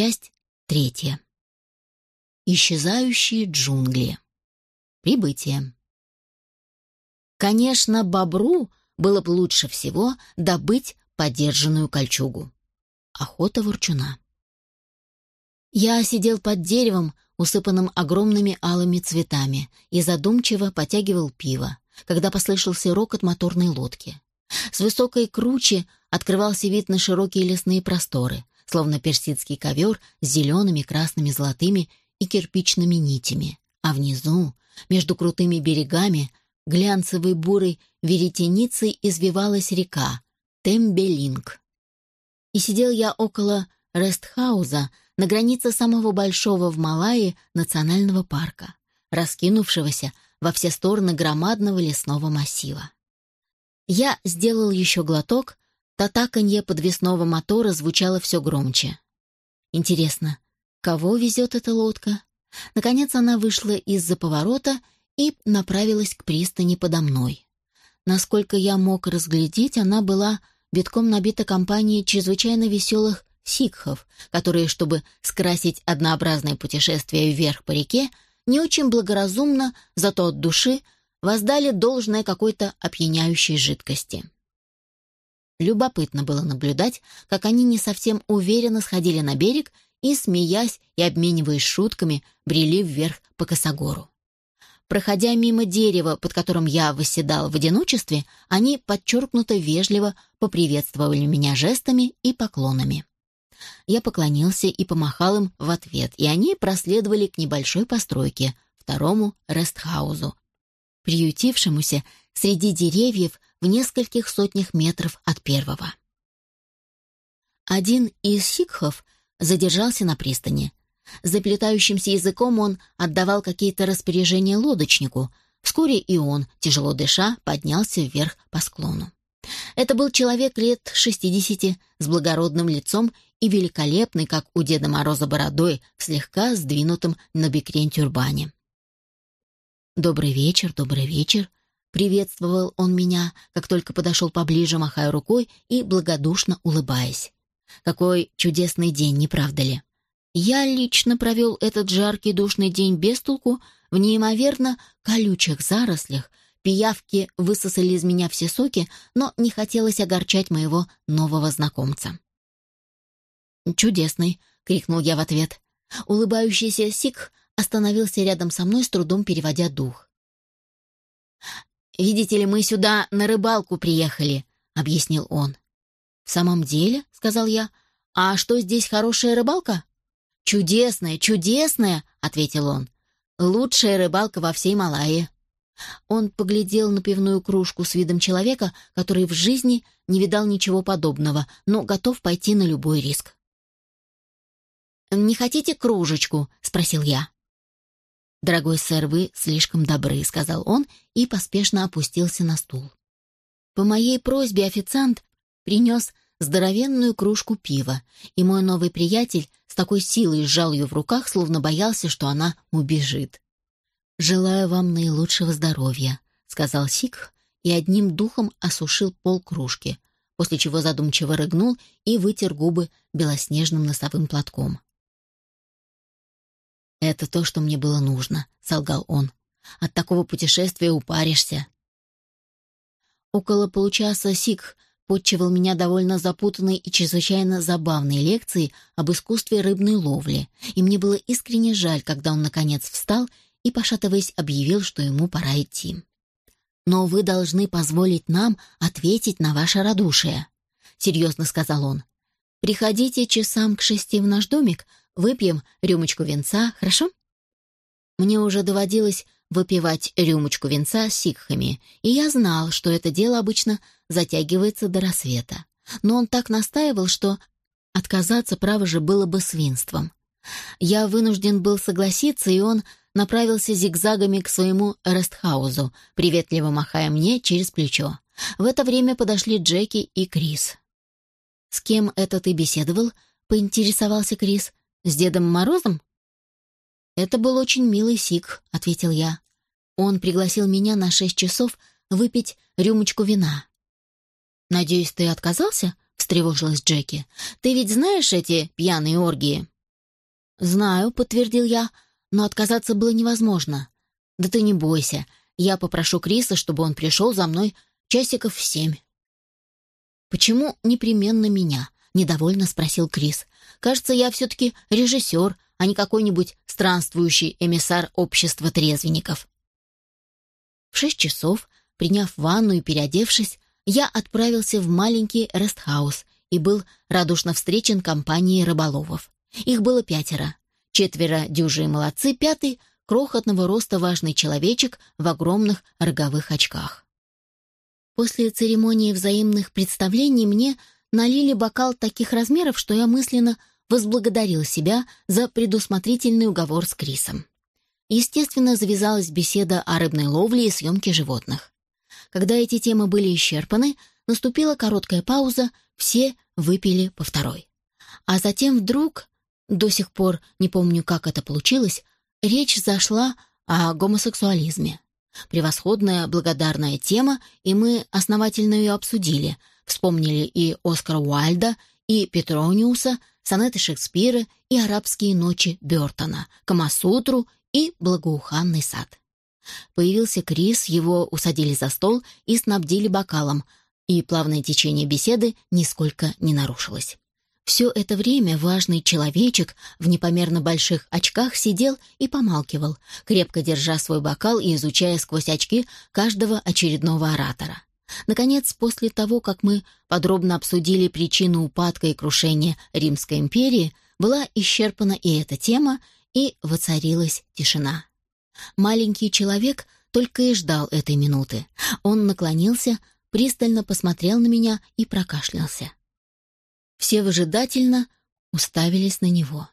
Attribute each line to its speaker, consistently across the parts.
Speaker 1: Часть третья. Исчезающие джунгли. Прибытие. Конечно, бобру было бы лучше всего добыть подержанную кольчугу. Охота ворчуна. Я сидел под деревом, усыпанным огромными алыми цветами, и задумчиво потягивал пиво, когда послышался рокот моторной лодки. С высокой кручи открывался вид на широкие лесные просторы, словно персидский ковер с зелеными, красными, золотыми и кирпичными нитями, а внизу, между крутыми берегами, глянцевой бурой веретеницей извивалась река Тембелинг. И сидел я около Рестхауза на границе самого большого в Малайи национального парка, раскинувшегося во все стороны громадного лесного массива. Я сделал еще глоток, татаканье подвесного мотора звучало все громче. Интересно, кого везет эта лодка? Наконец она вышла из-за поворота и направилась к пристани подо мной. Насколько я мог разглядеть, она была битком набита компанией чрезвычайно веселых сикхов, которые, чтобы скрасить однообразное путешествие вверх по реке, не очень благоразумно, зато от души, воздали должное какой-то опьяняющей жидкости. Любопытно было наблюдать, как они не совсем уверенно сходили на берег и, смеясь и обмениваясь шутками, брели вверх по косогору. Проходя мимо дерева, под которым я восседал в одиночестве, они подчеркнуто вежливо поприветствовали меня жестами и поклонами. Я поклонился и помахал им в ответ, и они проследовали к небольшой постройке, второму рестхаузу, приютившемуся среди деревьев в нескольких сотнях метров от первого. Один из сикхов задержался на пристани, Заплетающимся языком он отдавал какие-то распоряжения лодочнику. Вскоре и он, тяжело дыша, поднялся вверх по склону. Это был человек лет шестидесяти, с благородным лицом и великолепный, как у Деда Мороза бородой, слегка сдвинутым на бекрень тюрбане. «Добрый вечер, добрый вечер», — приветствовал он меня, как только подошел поближе, махая рукой и благодушно улыбаясь. «Какой чудесный день, не правда ли?» Я лично провел этот жаркий душный день без толку в неимоверно колючих зарослях, пиявки высосали из меня все соки, но не хотелось огорчать моего нового знакомца. «Чудесный!» — крикнул я в ответ. Улыбающийся Сикх остановился рядом со мной, с трудом переводя дух. «Видите ли, мы сюда на рыбалку приехали», — объяснил он. «В самом деле?» — сказал я. «А что, здесь хорошая рыбалка?» «Чудесная, чудесная!» — ответил он. «Лучшая рыбалка во всей Малайи». Он поглядел на пивную кружку с видом человека, который в жизни не видал ничего подобного, но готов пойти на любой риск. «Не хотите кружечку?» — спросил я. «Дорогой сэр, вы слишком добры», — сказал он и поспешно опустился на стул. По моей просьбе официант принес здоровенную кружку пива, и мой новый приятель с такой силой сжал ее в руках, словно боялся, что она убежит. «Желаю вам наилучшего здоровья», — сказал Сикх и одним духом осушил пол кружки, после чего задумчиво рыгнул и вытер губы белоснежным носовым платком. «Это то, что мне было нужно», — солгал он. «От такого путешествия упаришься». Около получаса Сикх подчивал меня довольно запутанной и чрезвычайно забавной лекцией об искусстве рыбной ловли, и мне было искренне жаль, когда он, наконец, встал и, пошатываясь, объявил, что ему пора идти. «Но вы должны позволить нам ответить на ваше радушие», — серьезно сказал он. «Приходите часам к шести в наш домик, выпьем рюмочку венца, хорошо?» Мне уже доводилось выпивать рюмочку венца с сикхами, и я знал, что это дело обычно затягивается до рассвета. Но он так настаивал, что отказаться, право же, было бы свинством. Я вынужден был согласиться, и он направился зигзагами к своему рестхаузу, приветливо махая мне через плечо. В это время подошли Джеки и Крис. «С кем это ты беседовал?» — поинтересовался Крис. «С Дедом Морозом?» «Это был очень милый сик», — ответил я. Он пригласил меня на шесть часов выпить рюмочку вина. «Надеюсь, ты отказался?» — встревожилась Джеки. «Ты ведь знаешь эти пьяные оргии?» «Знаю», — подтвердил я, но отказаться было невозможно. «Да ты не бойся, я попрошу Криса, чтобы он пришел за мной часиков в семь». «Почему непременно меня?» — недовольно спросил Крис. «Кажется, я все-таки режиссер, а не какой-нибудь странствующий эмиссар общества трезвенников». В шесть часов, приняв ванну и переодевшись, я отправился в маленький рестхаус и был радушно встречен компанией рыболовов. Их было пятеро. Четверо дюжи и молодцы, пятый — крохотного роста важный человечек в огромных роговых очках. После церемонии взаимных представлений мне налили бокал таких размеров, что я мысленно возблагодарил себя за предусмотрительный уговор с Крисом. Естественно, завязалась беседа о рыбной ловле и съемке животных. Когда эти темы были исчерпаны, наступила короткая пауза, все выпили по второй. А затем вдруг, до сих пор не помню, как это получилось, речь зашла о гомосексуализме. Превосходная, благодарная тема, и мы основательно ее обсудили. Вспомнили и Оскара Уальда, и Петрониуса, сонеты Шекспира, и арабские ночи Бертона, Камасутру и благоуханный сад. Появился Крис, его усадили за стол и снабдили бокалом, и плавное течение беседы нисколько не нарушилось. Все это время важный человечек в непомерно больших очках сидел и помалкивал, крепко держа свой бокал и изучая сквозь очки каждого очередного оратора. Наконец, после того, как мы подробно обсудили причину упадка и крушения Римской империи, была исчерпана и эта тема, и воцарилась тишина. Маленький человек только и ждал этой минуты. Он наклонился, пристально посмотрел на меня и прокашлялся. Все выжидательно уставились на него.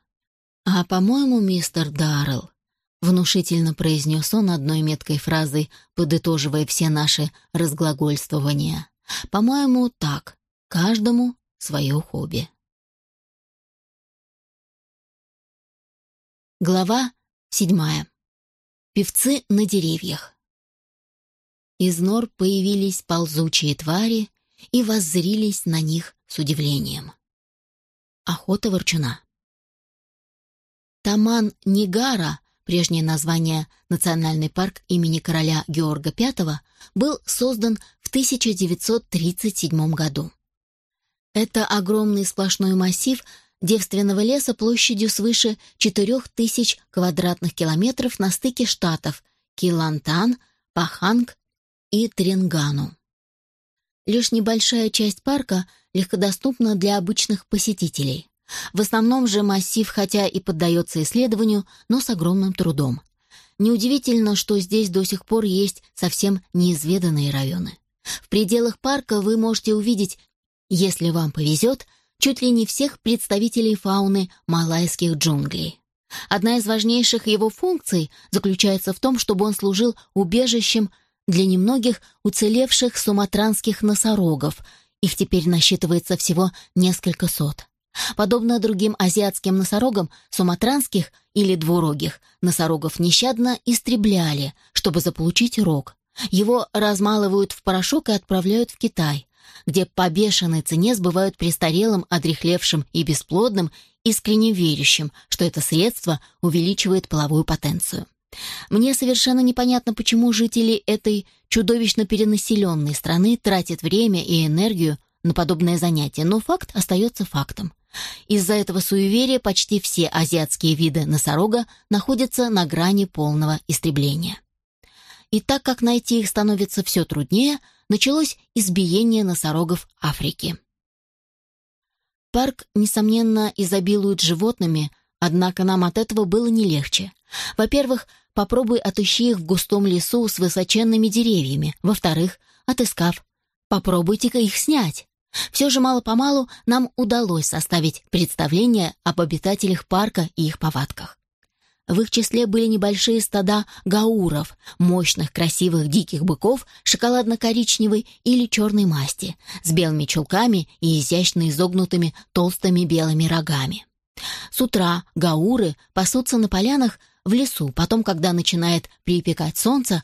Speaker 1: «А, по-моему, мистер Даррелл», — внушительно произнес он одной меткой фразой, подытоживая все наши разглагольствования. «По-моему, так. Каждому свое хобби». Глава седьмая. Певцы на деревьях. Из нор появились ползучие твари и воззрились на них с удивлением. Охота ворчуна. Таман Нигара, прежнее название Национальный парк имени короля Георга V, был создан в 1937 году. Это огромный сплошной массив – девственного леса площадью свыше 4000 квадратных километров на стыке штатов Килантан, Паханг и Тренгану. Лишь небольшая часть парка легкодоступна для обычных посетителей. В основном же массив, хотя и поддается исследованию, но с огромным трудом. Неудивительно, что здесь до сих пор есть совсем неизведанные районы. В пределах парка вы можете увидеть, если вам повезет, чуть ли не всех представителей фауны малайских джунглей. Одна из важнейших его функций заключается в том, чтобы он служил убежищем для немногих уцелевших суматранских носорогов, их теперь насчитывается всего несколько сот. Подобно другим азиатским носорогам, суматранских или двурогих носорогов нещадно истребляли, чтобы заполучить рог. Его размалывают в порошок и отправляют в Китай, где по бешеной цене сбывают престарелым, одрехлевшим и бесплодным, искренне верящим, что это средство увеличивает половую потенцию. Мне совершенно непонятно, почему жители этой чудовищно перенаселенной страны тратят время и энергию на подобное занятие, но факт остается фактом. Из-за этого суеверия почти все азиатские виды носорога находятся на грани полного истребления. И так как найти их становится все труднее – началось избиение носорогов Африки. Парк, несомненно, изобилует животными, однако нам от этого было не легче. Во-первых, попробуй отыщи их в густом лесу с высоченными деревьями. Во-вторых, отыскав, попробуйте-ка их снять. Все же мало-помалу нам удалось составить представление об обитателях парка и их повадках. В их числе были небольшие стада гауров, мощных красивых диких быков шоколадно-коричневой или черной масти, с белыми чулками и изящно изогнутыми толстыми белыми рогами. С утра гауры пасутся на полянах в лесу, потом, когда начинает припекать солнце,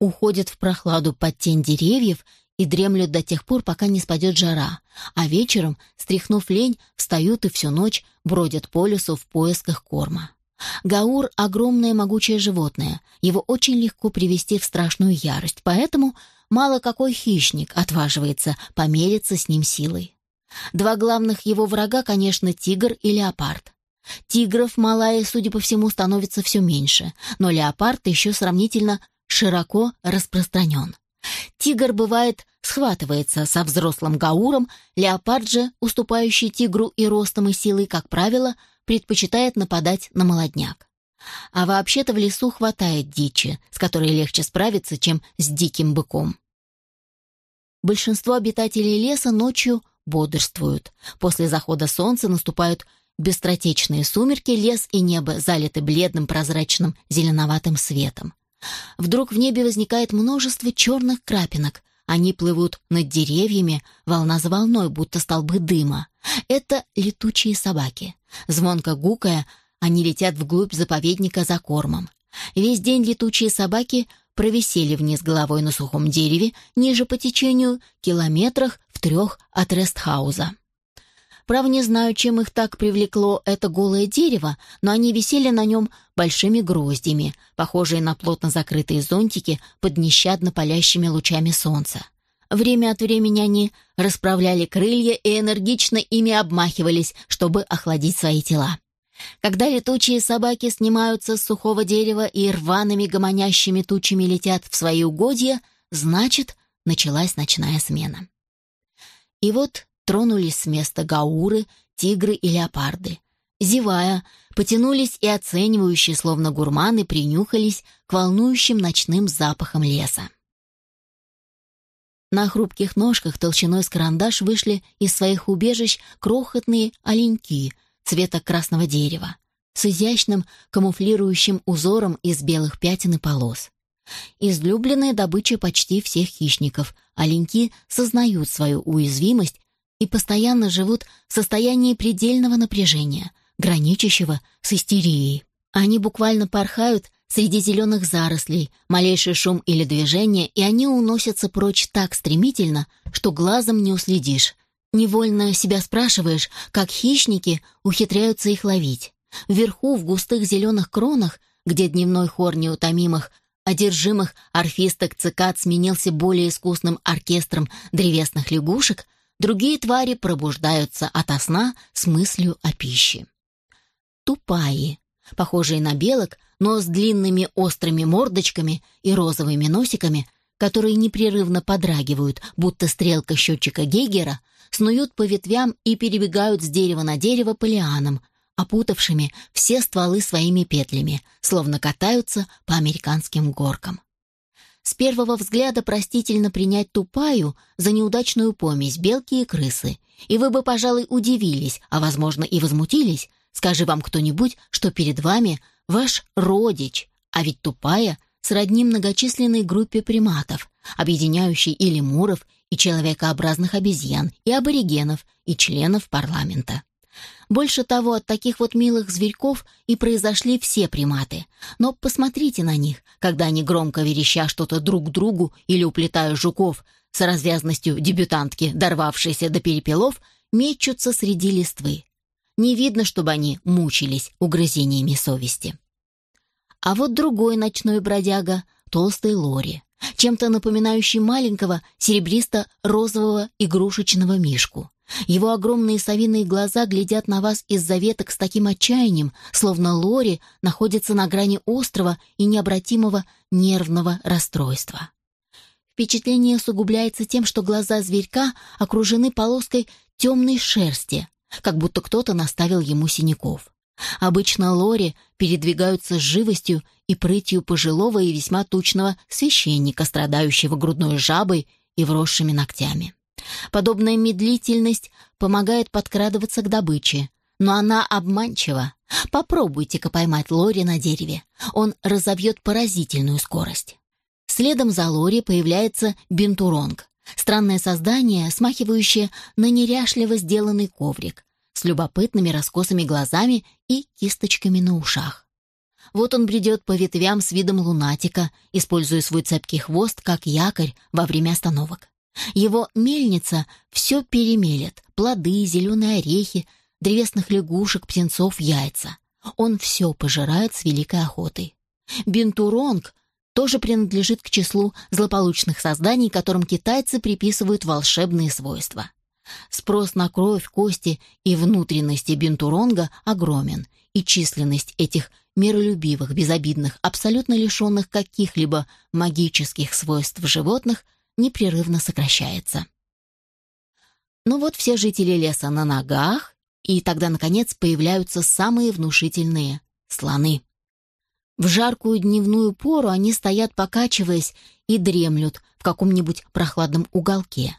Speaker 1: уходят в прохладу под тень деревьев и дремлют до тех пор, пока не спадет жара, а вечером, стряхнув лень, встают и всю ночь бродят по лесу в поисках корма. Гаур — огромное могучее животное, его очень легко привести в страшную ярость, поэтому мало какой хищник отваживается помериться с ним силой. Два главных его врага, конечно, тигр и леопард. Тигров Малайи, судя по всему, становится все меньше, но леопард еще сравнительно широко распространен. Тигр, бывает, схватывается со взрослым гауром, леопард же, уступающий тигру и ростом и силой, как правило, предпочитает нападать на молодняк. А вообще-то в лесу хватает дичи, с которой легче справиться, чем с диким быком. Большинство обитателей леса ночью бодрствуют. После захода солнца наступают быстротечные сумерки, лес и небо залиты бледным прозрачным зеленоватым светом. Вдруг в небе возникает множество черных крапинок. Они плывут над деревьями, волна за волной, будто столбы дыма. Это летучие собаки. Звонко гукая, они летят вглубь заповедника за кормом. Весь день летучие собаки провисели вниз головой на сухом дереве, ниже по течению, километрах в трех от Рестхауза. Право не знаю, чем их так привлекло это голое дерево, но они висели на нем большими гроздями, похожие на плотно закрытые зонтики под нещадно палящими лучами солнца. Время от времени они расправляли крылья и энергично ими обмахивались, чтобы охладить свои тела. Когда летучие собаки снимаются с сухого дерева и рваными гомонящими тучами летят в свои угодья, значит, началась ночная смена. И вот тронулись с места гауры, тигры и леопарды. Зевая, потянулись и оценивающие, словно гурманы, принюхались к волнующим ночным запахам леса. На хрупких ножках толщиной с карандаш вышли из своих убежищ крохотные оленьки цвета красного дерева с изящным камуфлирующим узором из белых пятен и полос. Излюбленная добыча почти всех хищников, оленьки сознают свою уязвимость и постоянно живут в состоянии предельного напряжения, граничащего с истерией. Они буквально порхают среди зеленых зарослей, малейший шум или движение, и они уносятся прочь так стремительно, что глазом не уследишь. Невольно себя спрашиваешь, как хищники ухитряются их ловить. Вверху, в густых зеленых кронах, где дневной хор неутомимых, одержимых орфисток цикад сменился более искусным оркестром древесных лягушек, Другие твари пробуждаются ото сна с мыслью о пище. Тупаи, похожие на белок, но с длинными острыми мордочками и розовыми носиками, которые непрерывно подрагивают, будто стрелка счетчика Гейгера, снуют по ветвям и перебегают с дерева на дерево по лианам, опутавшими все стволы своими петлями, словно катаются по американским горкам. С первого взгляда простительно принять тупаю за неудачную помесь белки и крысы. И вы бы, пожалуй, удивились, а, возможно, и возмутились, скажи вам кто-нибудь, что перед вами ваш родич, а ведь тупая сродни многочисленной группе приматов, объединяющей и лемуров, и человекообразных обезьян, и аборигенов, и членов парламента. Больше того, от таких вот милых зверьков и произошли все приматы. Но посмотрите на них, когда они громко вереща что-то друг другу или уплетая жуков с развязностью дебютантки, дорвавшейся до перепелов, мечутся среди листвы. Не видно, чтобы они мучились угрызениями совести. А вот другой ночной бродяга — толстый Лори, чем-то напоминающий маленького серебристо-розового игрушечного мишку. Его огромные совиные глаза глядят на вас из-за веток с таким отчаянием, словно Лори находится на грани острого и необратимого нервного расстройства. Впечатление усугубляется тем, что глаза зверька окружены полоской темной шерсти, как будто кто-то наставил ему синяков. Обычно лори передвигаются с живостью и прытью пожилого и весьма тучного священника, страдающего грудной жабой и вросшими ногтями. Подобная медлительность помогает подкрадываться к добыче, но она обманчива. Попробуйте-ка поймать Лори на дереве. Он разовьет поразительную скорость. Следом за Лори появляется бентуронг. Странное создание, смахивающее на неряшливо сделанный коврик, с любопытными раскосыми глазами и кисточками на ушах. Вот он бредет по ветвям с видом лунатика, используя свой цепкий хвост как якорь во время остановок. Его мельница все перемелет — плоды, зеленые орехи, древесных лягушек, птенцов, яйца. Он все пожирает с великой охотой. Бинтуронг тоже принадлежит к числу злополучных созданий, которым китайцы приписывают волшебные свойства. Спрос на кровь, кости и внутренности бинтуронга огромен, и численность этих миролюбивых, безобидных, абсолютно лишенных каких-либо магических свойств животных непрерывно сокращается. Ну вот все жители леса на ногах, и тогда, наконец, появляются самые внушительные — слоны. В жаркую дневную пору они стоят, покачиваясь, и дремлют в каком-нибудь прохладном уголке.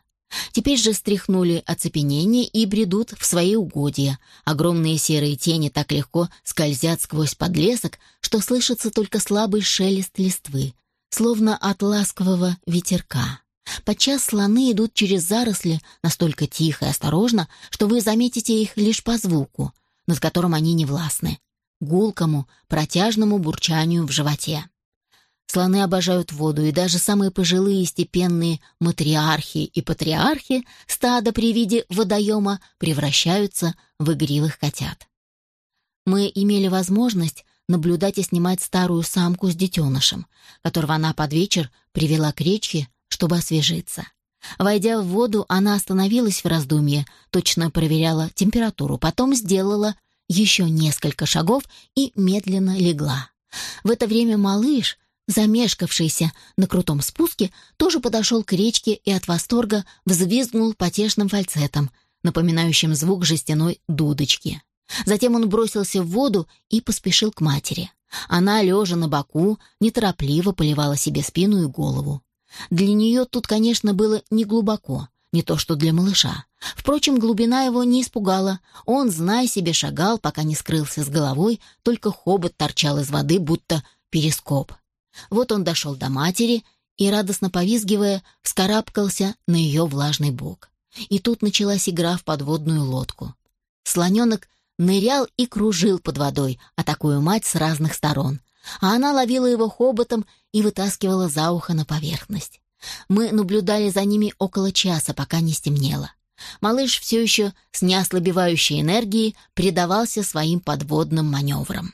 Speaker 1: Теперь же стряхнули оцепенение и бредут в свои угодья. Огромные серые тени так легко скользят сквозь подлесок, что слышится только слабый шелест листвы, словно от ласкового ветерка. Подчас слоны идут через заросли настолько тихо и осторожно, что вы заметите их лишь по звуку, над которым они не властны, гулкому, протяжному бурчанию в животе. Слоны обожают воду, и даже самые пожилые степенные матриархи и патриархи стада при виде водоема превращаются в игривых котят. Мы имели возможность наблюдать и снимать старую самку с детенышем, которого она под вечер привела к речке, чтобы освежиться. Войдя в воду, она остановилась в раздумье, точно проверяла температуру, потом сделала еще несколько шагов и медленно легла. В это время малыш, замешкавшийся на крутом спуске, тоже подошел к речке и от восторга взвизгнул потешным фальцетом, напоминающим звук жестяной дудочки. Затем он бросился в воду и поспешил к матери. Она, лежа на боку, неторопливо поливала себе спину и голову. Для нее тут, конечно, было не глубоко, не то что для малыша. Впрочем, глубина его не испугала. Он, зная себе, шагал, пока не скрылся с головой, только хобот торчал из воды, будто перископ. Вот он дошел до матери и, радостно повизгивая, вскарабкался на ее влажный бок. И тут началась игра в подводную лодку. Слоненок нырял и кружил под водой, атакуя мать с разных сторон, а она ловила его хоботом и вытаскивала за ухо на поверхность. Мы наблюдали за ними около часа, пока не стемнело. Малыш все еще с неослабевающей энергией предавался своим подводным маневрам.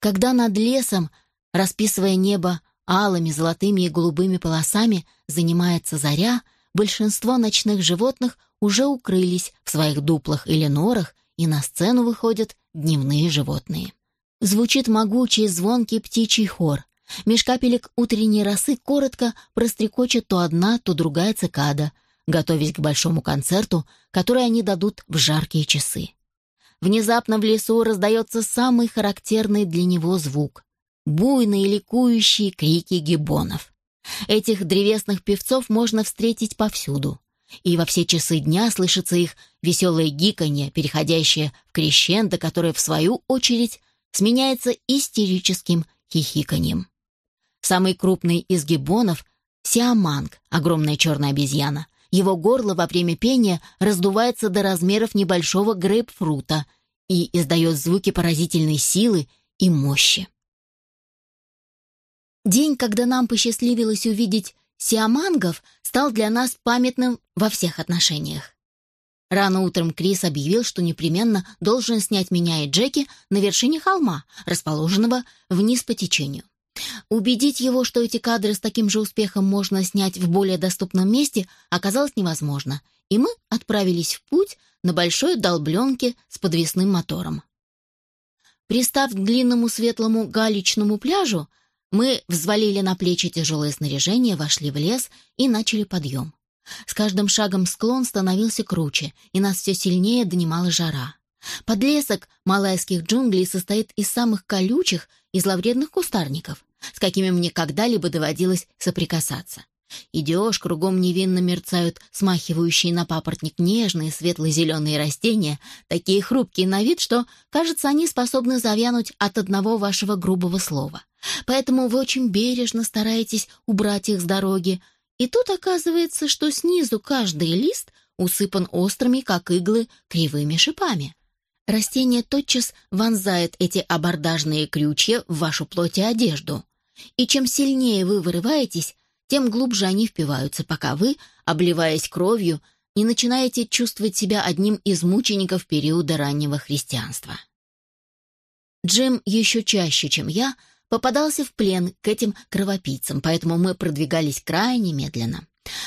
Speaker 1: Когда над лесом Расписывая небо алыми, золотыми и голубыми полосами, занимается заря, большинство ночных животных уже укрылись в своих дуплах или норах, и на сцену выходят дневные животные. Звучит могучий звонкий птичий хор. Меж капелек утренней росы коротко прострекочет то одна, то другая цикада, готовясь к большому концерту, который они дадут в жаркие часы. Внезапно в лесу раздается самый характерный для него звук буйные ликующие крики гибонов. Этих древесных певцов можно встретить повсюду. И во все часы дня слышится их веселое гиканье, переходящее в крещендо, которое, в свою очередь, сменяется истерическим хихиканьем. Самый крупный из гибонов — сиаманг, огромная черная обезьяна. Его горло во время пения раздувается до размеров небольшого грейпфрута и издает звуки поразительной силы и мощи. День, когда нам посчастливилось увидеть сиамангов, стал для нас памятным во всех отношениях. Рано утром Крис объявил, что непременно должен снять меня и Джеки на вершине холма, расположенного вниз по течению. Убедить его, что эти кадры с таким же успехом можно снять в более доступном месте, оказалось невозможно, и мы отправились в путь на большой долбленке с подвесным мотором. Пристав к длинному светлому галечному пляжу, мы взвалили на плечи тяжелое снаряжение, вошли в лес и начали подъем. С каждым шагом склон становился круче, и нас все сильнее донимала жара. Подлесок малайских джунглей состоит из самых колючих и зловредных кустарников, с какими мне когда-либо доводилось соприкасаться. Идешь, кругом невинно мерцают смахивающие на папоротник нежные светло-зеленые растения, такие хрупкие на вид, что, кажется, они способны завянуть от одного вашего грубого слова. Поэтому вы очень бережно стараетесь убрать их с дороги. И тут оказывается, что снизу каждый лист усыпан острыми, как иглы, кривыми шипами. Растение тотчас вонзает эти абордажные крючья в вашу плоть и одежду. И чем сильнее вы вырываетесь, тем глубже они впиваются, пока вы, обливаясь кровью, не начинаете чувствовать себя одним из мучеников периода раннего христианства. Джим еще чаще, чем я, попадался в плен к этим кровопийцам, поэтому мы продвигались крайне медленно.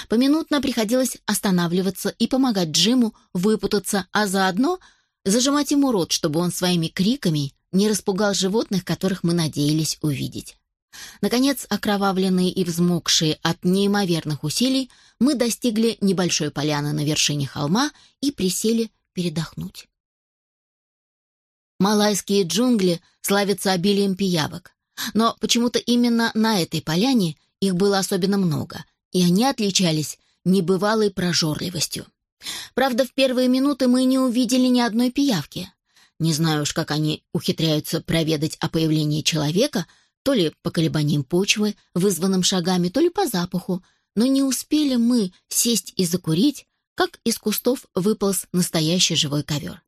Speaker 1: Поминутно приходилось останавливаться и помогать Джиму выпутаться, а заодно зажимать ему рот, чтобы он своими криками не распугал животных, которых мы надеялись увидеть. Наконец, окровавленные и взмокшие от неимоверных усилий, мы достигли небольшой поляны на вершине холма и присели передохнуть. Малайские джунгли славятся обилием пиявок, но почему-то именно на этой поляне их было особенно много, и они отличались небывалой прожорливостью. Правда, в первые минуты мы не увидели ни одной пиявки. Не знаю уж, как они ухитряются проведать о появлении человека, то ли по колебаниям почвы, вызванным шагами, то ли по запаху, но не успели мы сесть и закурить, как из кустов выполз настоящий живой ковер.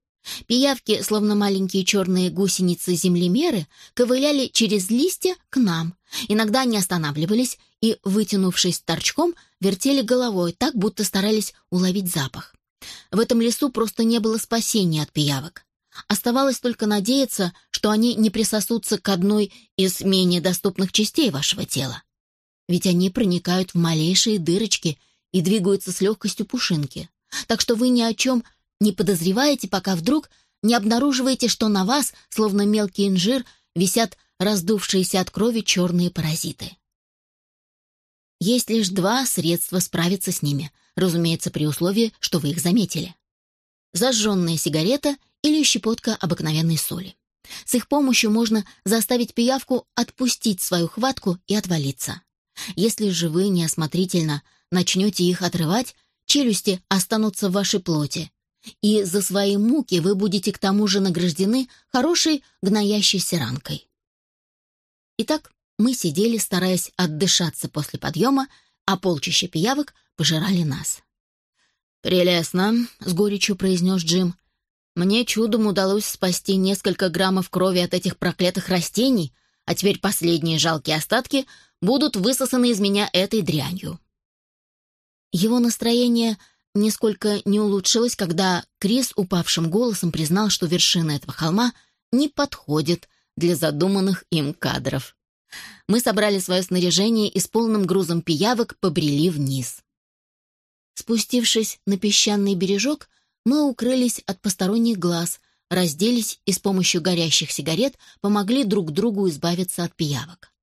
Speaker 1: Пиявки, словно маленькие черные гусеницы-землемеры, ковыляли через листья к нам. Иногда они останавливались и, вытянувшись торчком, вертели головой так, будто старались уловить запах. В этом лесу просто не было спасения от пиявок. Оставалось только надеяться, что они не присосутся к одной из менее доступных частей вашего тела. Ведь они проникают в малейшие дырочки и двигаются с легкостью пушинки. Так что вы ни о чем не подозреваете, пока вдруг не обнаруживаете, что на вас, словно мелкий инжир, висят раздувшиеся от крови черные паразиты. Есть лишь два средства справиться с ними, разумеется, при условии, что вы их заметили. Зажженная сигарета или щепотка обыкновенной соли. С их помощью можно заставить пиявку отпустить свою хватку и отвалиться. Если же вы неосмотрительно начнете их отрывать, челюсти останутся в вашей плоти, и за свои муки вы будете к тому же награждены хорошей гноящейся ранкой. Итак, мы сидели, стараясь отдышаться после подъема, а полчища пиявок пожирали нас. «Прелестно», — с горечью произнес Джим. «Мне чудом удалось спасти несколько граммов крови от этих проклятых растений, а теперь последние жалкие остатки будут высосаны из меня этой дрянью». Его настроение нисколько не улучшилось, когда Крис упавшим голосом признал, что вершина этого холма не подходит для задуманных им кадров. Мы собрали свое снаряжение и с полным грузом пиявок побрели вниз. Спустившись на песчаный бережок, мы укрылись от посторонних глаз, разделись и с помощью горящих сигарет помогли друг другу избавиться от пиявок.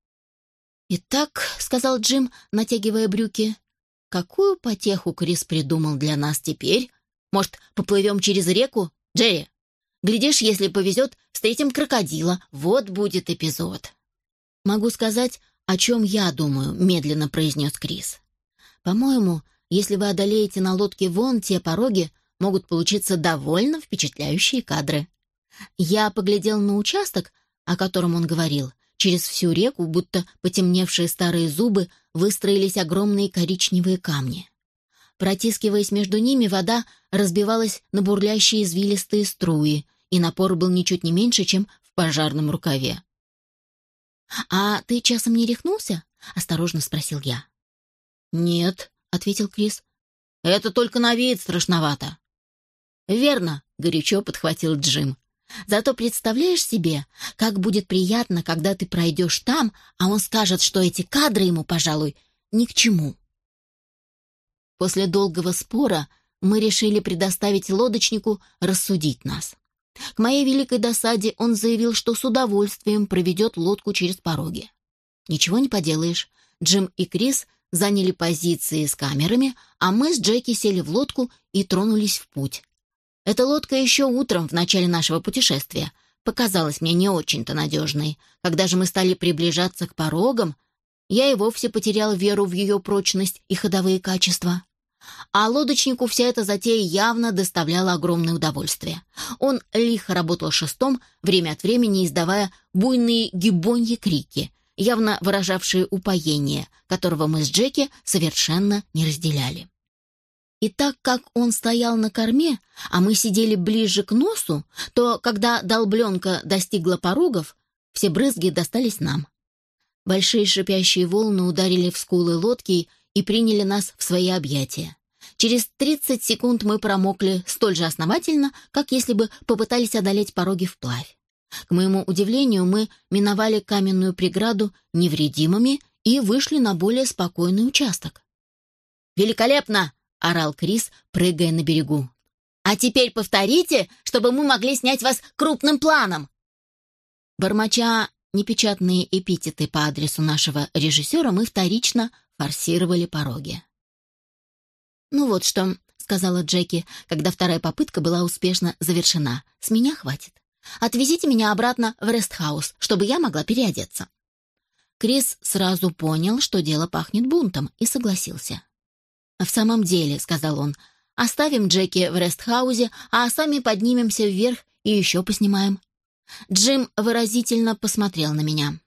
Speaker 1: «Итак», — сказал Джим, натягивая брюки, Какую потеху Крис придумал для нас теперь? Может, поплывем через реку? Джерри, глядишь, если повезет, встретим крокодила. Вот будет эпизод. Могу сказать, о чем я думаю, медленно произнес Крис. По-моему, если вы одолеете на лодке вон те пороги, могут получиться довольно впечатляющие кадры. Я поглядел на участок, о котором он говорил, Через всю реку, будто потемневшие старые зубы, выстроились огромные коричневые камни. Протискиваясь между ними, вода разбивалась на бурлящие извилистые струи, и напор был ничуть не меньше, чем в пожарном рукаве. «А ты часом не рехнулся?» — осторожно спросил я. «Нет», — ответил Крис. «Это только на вид страшновато». «Верно», — горячо подхватил Джим. Зато представляешь себе, как будет приятно, когда ты пройдешь там, а он скажет, что эти кадры ему, пожалуй, ни к чему. После долгого спора мы решили предоставить лодочнику рассудить нас. К моей великой досаде он заявил, что с удовольствием проведет лодку через пороги. Ничего не поделаешь. Джим и Крис заняли позиции с камерами, а мы с Джеки сели в лодку и тронулись в путь. Эта лодка еще утром, в начале нашего путешествия, показалась мне не очень-то надежной. Когда же мы стали приближаться к порогам, я и вовсе потерял веру в ее прочность и ходовые качества. А лодочнику вся эта затея явно доставляла огромное удовольствие. Он лихо работал шестом, время от времени издавая буйные гибоньи крики, явно выражавшие упоение, которого мы с Джеки совершенно не разделяли. И так как он стоял на корме, а мы сидели ближе к носу, то, когда долбленка достигла порогов, все брызги достались нам. Большие шипящие волны ударили в скулы лодки и приняли нас в свои объятия. Через 30 секунд мы промокли столь же основательно, как если бы попытались одолеть пороги вплавь. К моему удивлению, мы миновали каменную преграду невредимыми и вышли на более спокойный участок. «Великолепно!» — орал Крис, прыгая на берегу. «А теперь повторите, чтобы мы могли снять вас крупным планом!» Бормоча непечатные эпитеты по адресу нашего режиссера, мы вторично форсировали пороги. «Ну вот что», — сказала Джеки, когда вторая попытка была успешно завершена. «С меня хватит. Отвезите меня обратно в Рестхаус, чтобы я могла переодеться». Крис сразу понял, что дело пахнет бунтом, и согласился. «В самом деле», — сказал он, — «оставим Джеки в Рестхаузе, а сами поднимемся вверх и еще поснимаем». Джим выразительно посмотрел на меня.